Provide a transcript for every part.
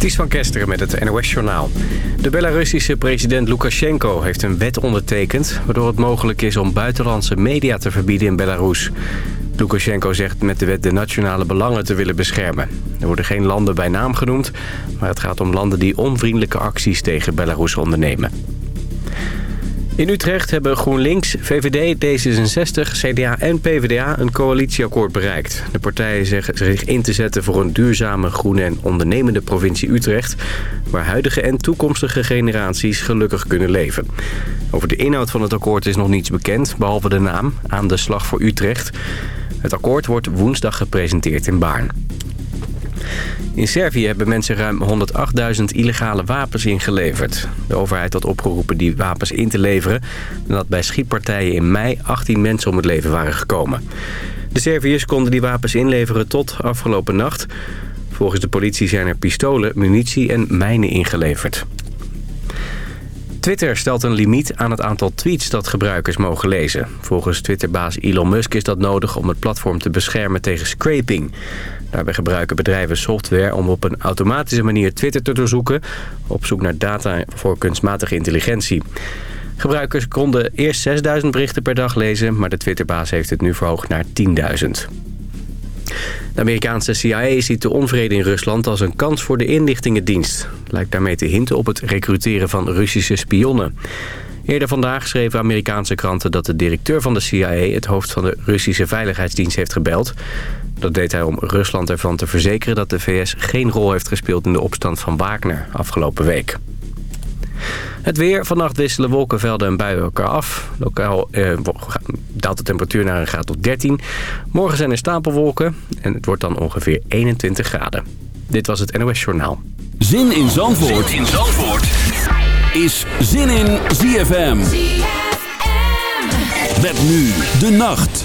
Ties van Kesteren met het NOS-journaal. De Belarussische president Lukashenko heeft een wet ondertekend... waardoor het mogelijk is om buitenlandse media te verbieden in Belarus. Lukashenko zegt met de wet de nationale belangen te willen beschermen. Er worden geen landen bij naam genoemd... maar het gaat om landen die onvriendelijke acties tegen Belarus ondernemen. In Utrecht hebben GroenLinks, VVD, D66, CDA en PvdA een coalitieakkoord bereikt. De partijen zeggen zich in te zetten voor een duurzame, groene en ondernemende provincie Utrecht... waar huidige en toekomstige generaties gelukkig kunnen leven. Over de inhoud van het akkoord is nog niets bekend, behalve de naam, Aan de Slag voor Utrecht. Het akkoord wordt woensdag gepresenteerd in Baarn. In Servië hebben mensen ruim 108.000 illegale wapens ingeleverd. De overheid had opgeroepen die wapens in te leveren... nadat bij schietpartijen in mei 18 mensen om het leven waren gekomen. De Serviërs konden die wapens inleveren tot afgelopen nacht. Volgens de politie zijn er pistolen, munitie en mijnen ingeleverd. Twitter stelt een limiet aan het aantal tweets dat gebruikers mogen lezen. Volgens Twitterbaas Elon Musk is dat nodig om het platform te beschermen tegen scraping. Daarbij gebruiken bedrijven software om op een automatische manier Twitter te doorzoeken... op zoek naar data voor kunstmatige intelligentie. Gebruikers konden eerst 6000 berichten per dag lezen... maar de Twitterbaas heeft het nu verhoogd naar 10.000. De Amerikaanse CIA ziet de onvrede in Rusland als een kans voor de inlichtingendienst. Lijkt daarmee te hinten op het recruteren van Russische spionnen. Eerder vandaag schreven Amerikaanse kranten dat de directeur van de CIA... het hoofd van de Russische Veiligheidsdienst heeft gebeld. Dat deed hij om Rusland ervan te verzekeren dat de VS geen rol heeft gespeeld in de opstand van Wagner afgelopen week. Het weer. Vannacht wisselen wolkenvelden en buien elkaar af. Lokaal eh, daalt de temperatuur naar een graad of 13. Morgen zijn er stapelwolken en het wordt dan ongeveer 21 graden. Dit was het NOS Journaal. Zin in Zandvoort, zin in Zandvoort. is Zin in ZFM. ZFM. Met nu de nacht.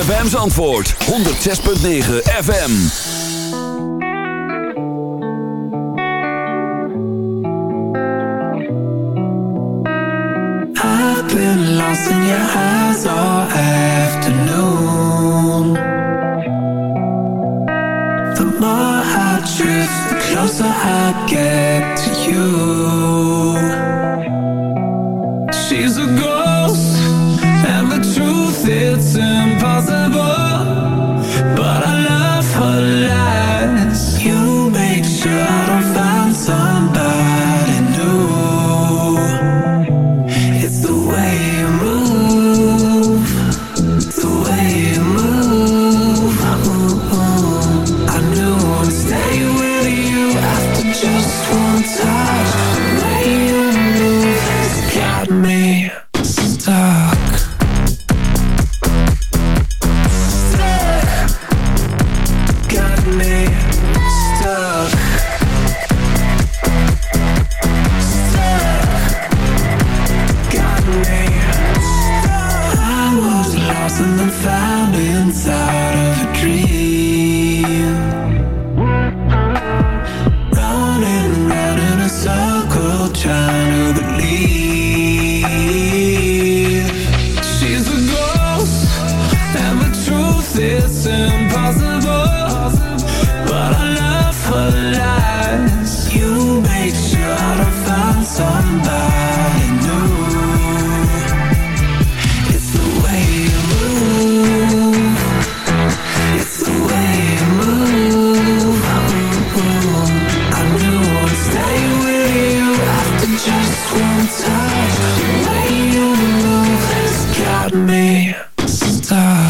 ZFM. ZFM's antwoord. 106.9 FM. I've been lost in your eyes all afternoon. The more I drift, the closer I get to you. me. Stop.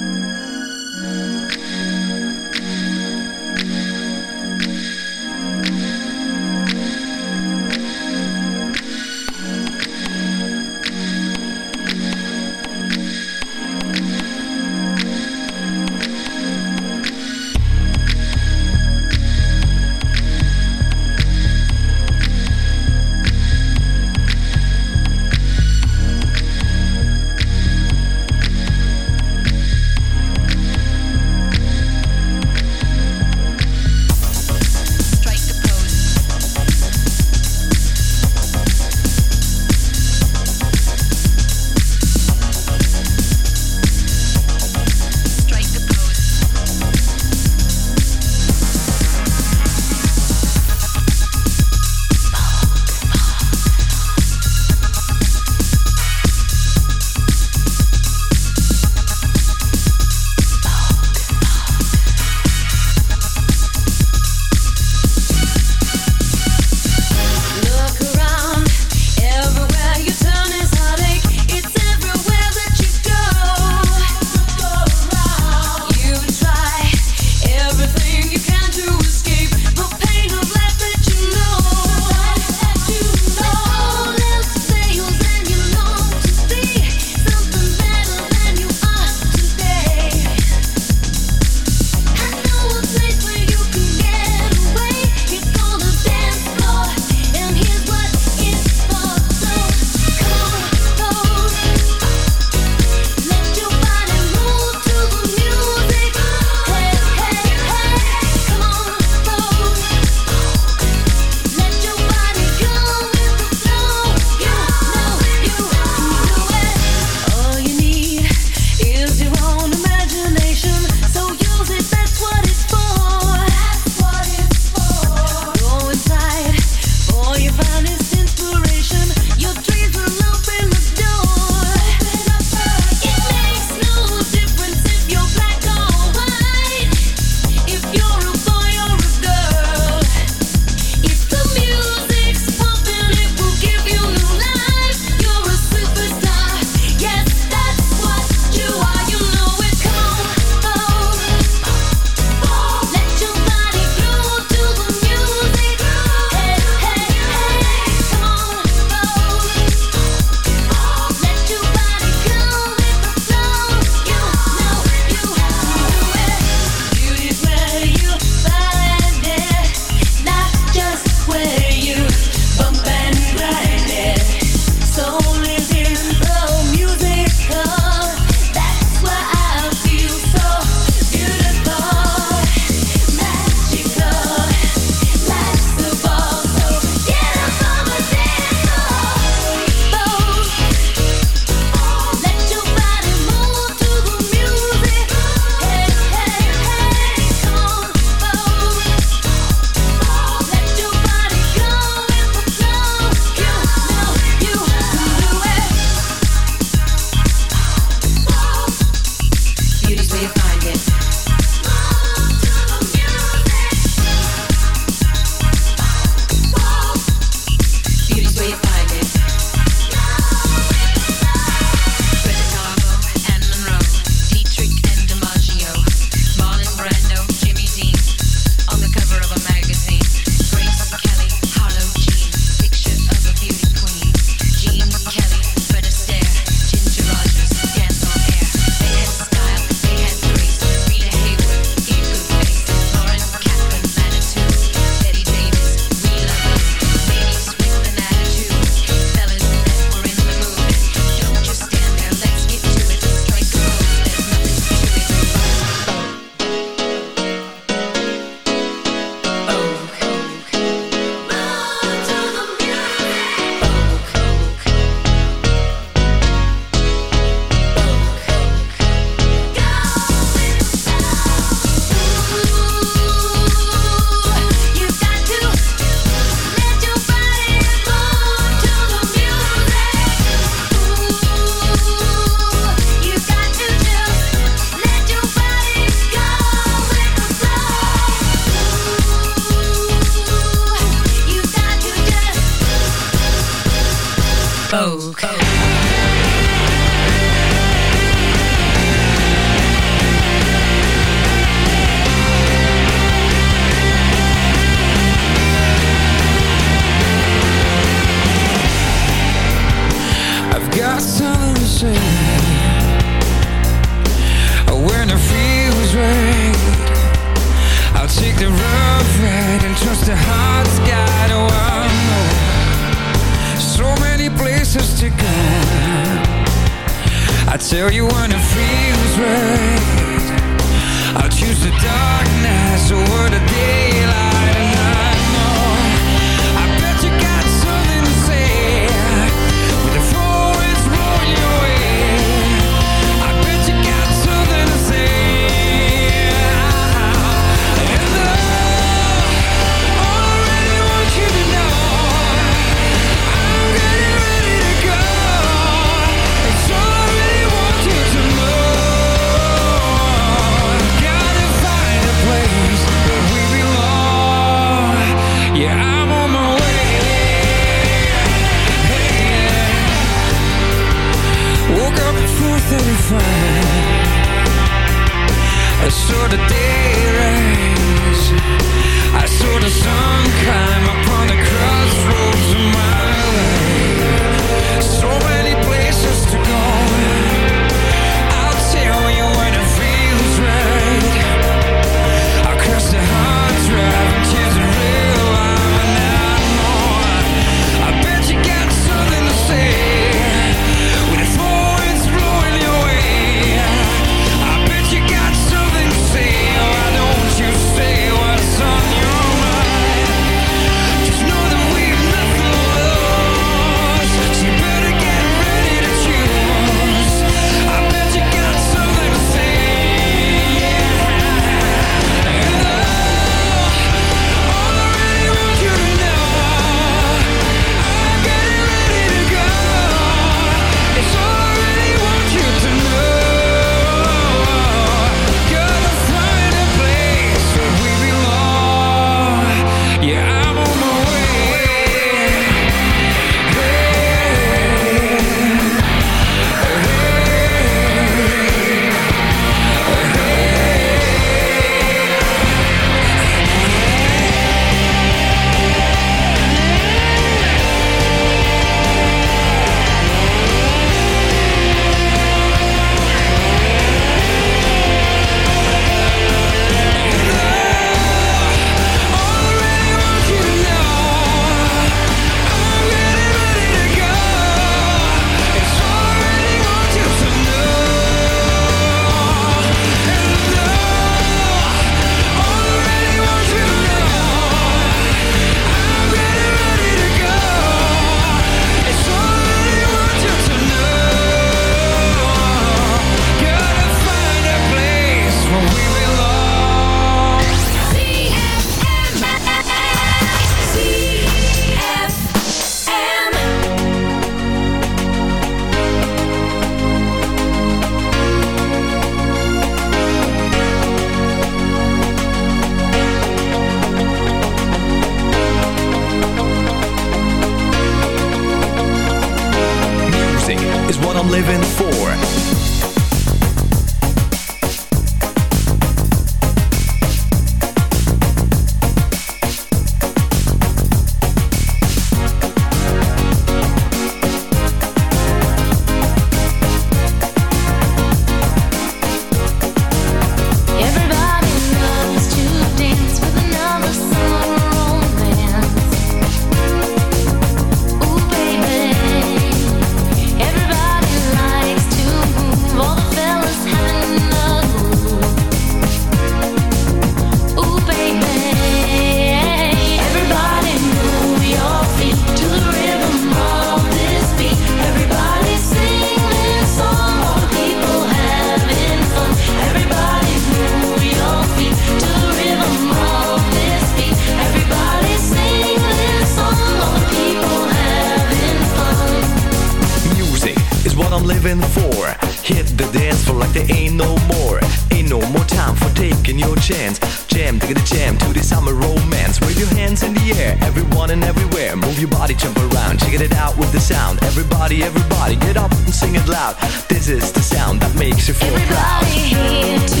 body, jump around, check it out with the sound. Everybody, everybody, get up and sing it loud. This is the sound that makes you feel everybody proud. Here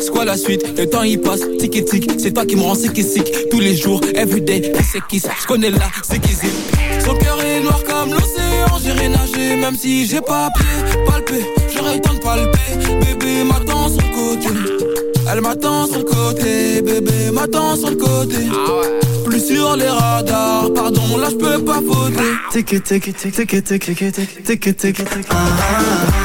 c'est quoi la suite? Le temps il passe, tic et tic C'est toi qui me rends sick et sick Tous les jours, everyday, c'est qui Je connais là, c'est qui Son cœur est noir comme l'océan. J'irai nager même si j'ai pas pied. Palper, j'aurais le temps de palper. Bébé m'attend sur le côté. Elle m'attend sur le côté. Bébé m'attend sur le côté Sur les radars Pardon, là je peux pas faute Tic tic tic tic tic tic tic tic ah tic tic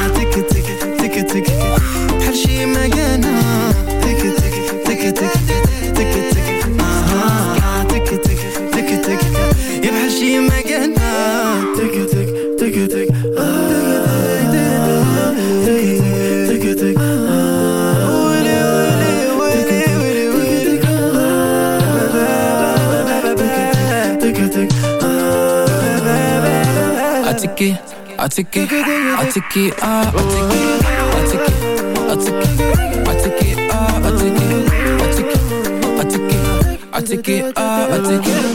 I take it, I take it, I take I take I I.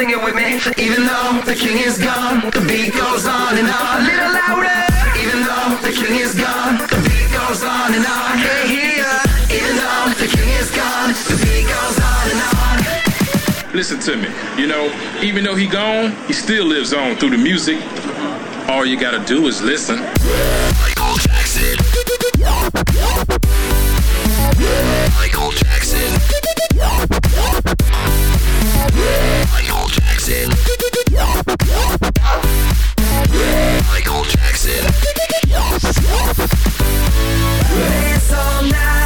sing it with me. Even though the king is gone, the beat goes on and on. A little louder. Even though the king is gone, the beat goes on and on. Hey, here. Even though the king is gone, the beat goes on and on. Listen to me. You know, even though he gone, he still lives on through the music. All you gotta do is listen. Michael Jackson. Michael Jackson. Michael Jackson. Michael Jackson. Dance all night,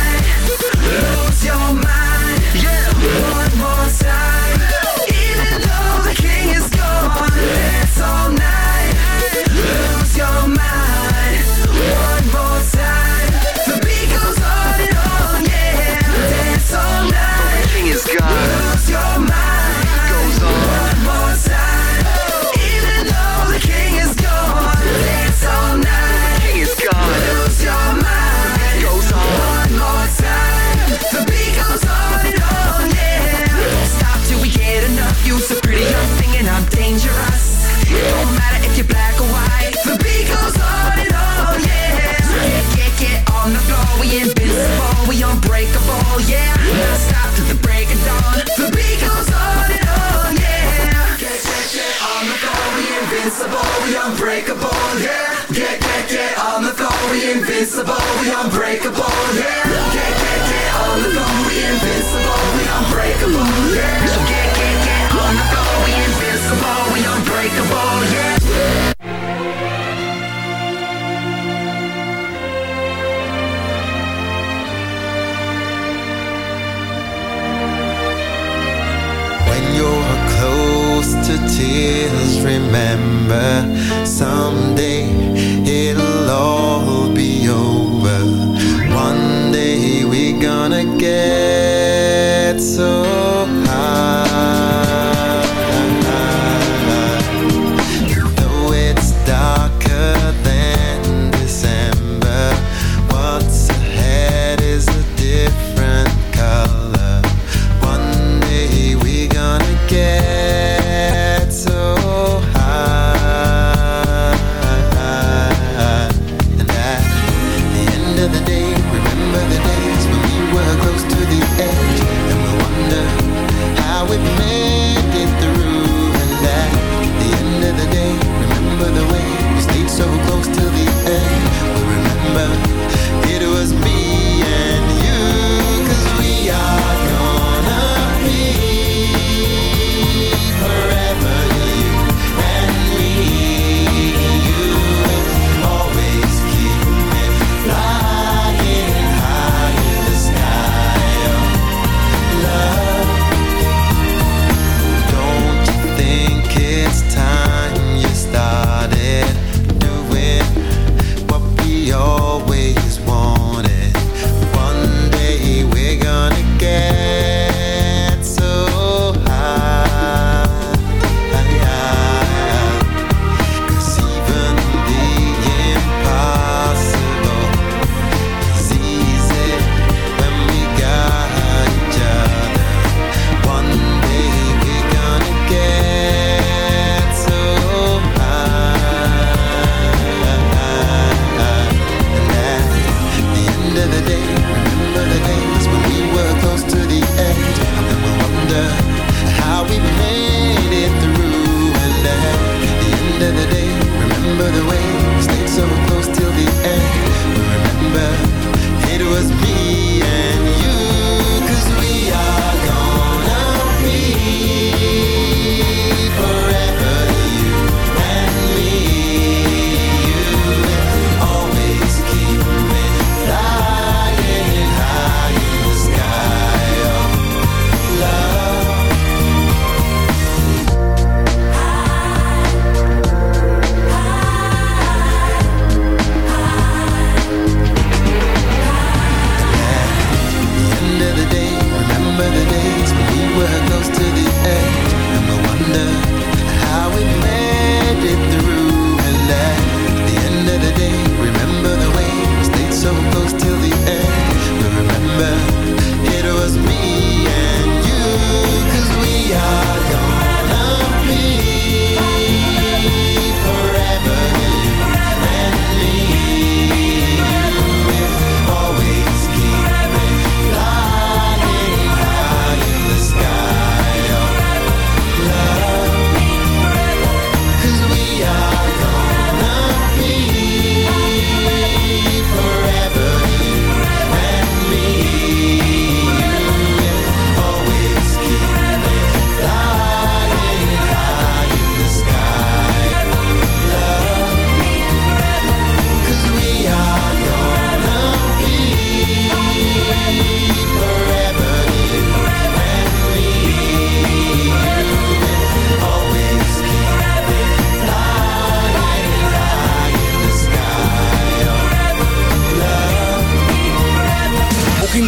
invincible, we unbreakable, yeah. Get, get, get on the floor. We invincible, we unbreakable, yeah. Get, get, get on the floor. We invincible, we unbreakable, yeah. When you're close to tears, remember someday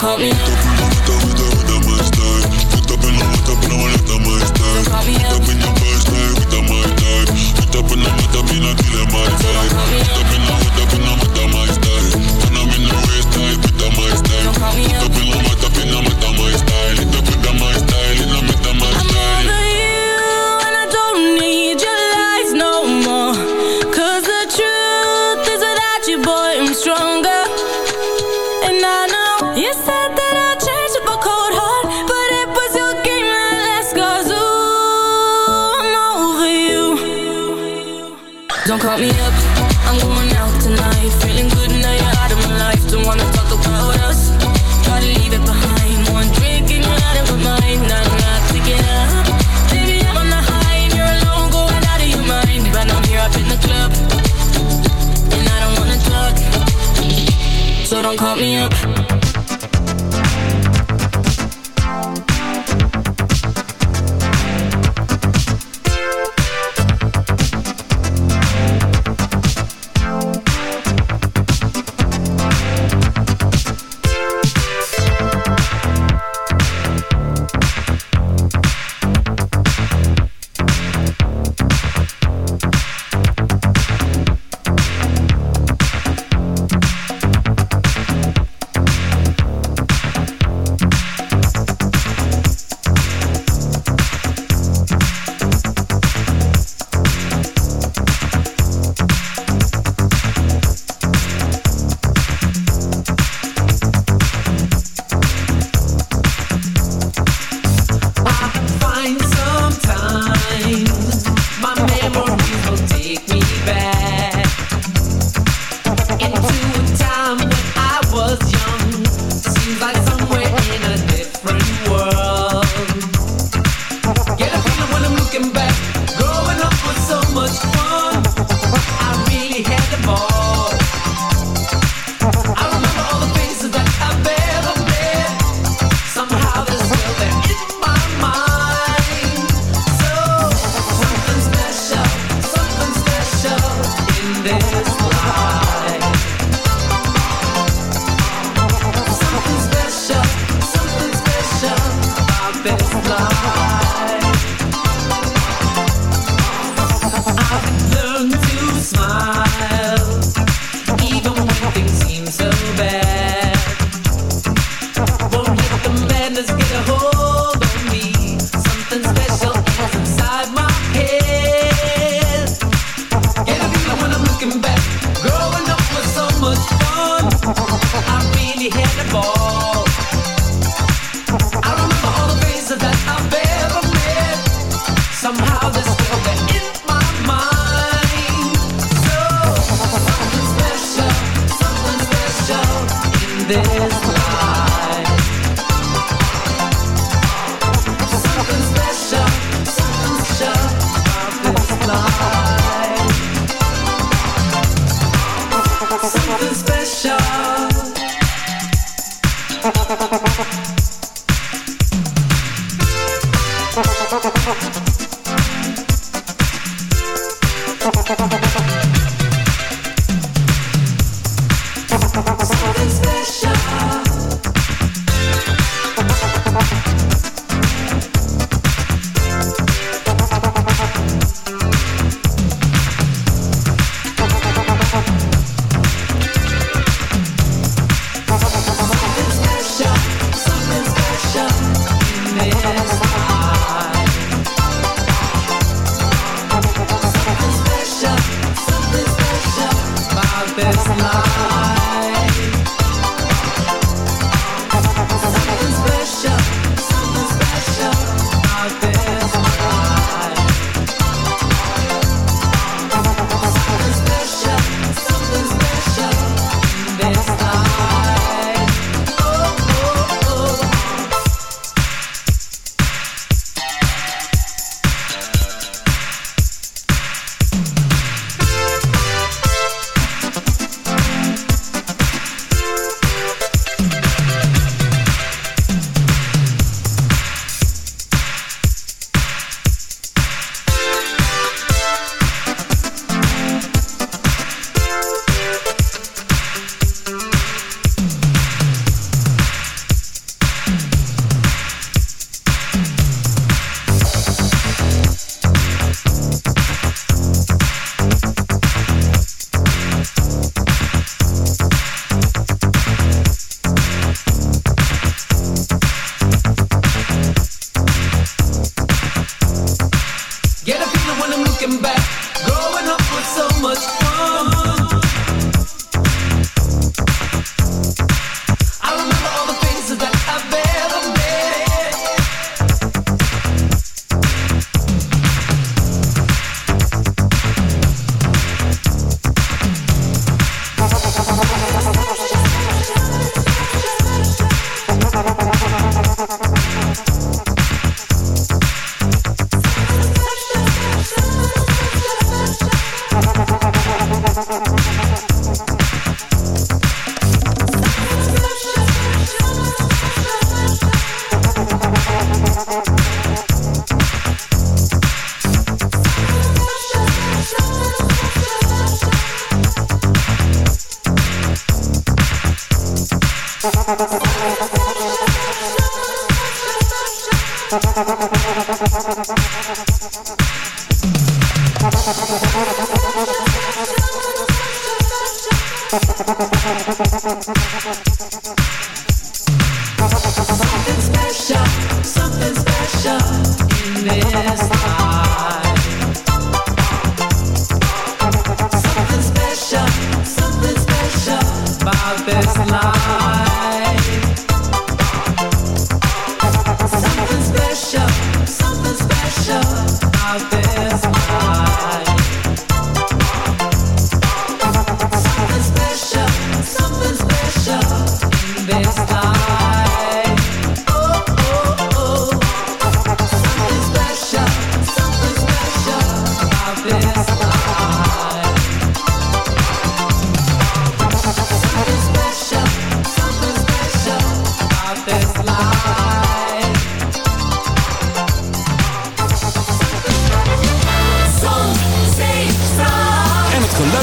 call me. Ha ha ha ha ha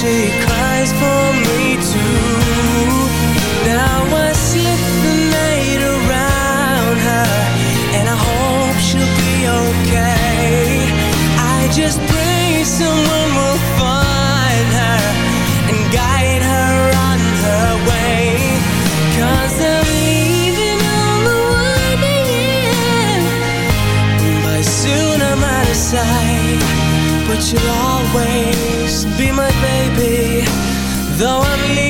she cries for me too. Now I slip the night around her And I hope she'll be okay. I just pray someone will find her And guide her on her way. Cause I'm leaving all the way in But soon I'm out of sight But you'll always be my baby, though I'm leaving.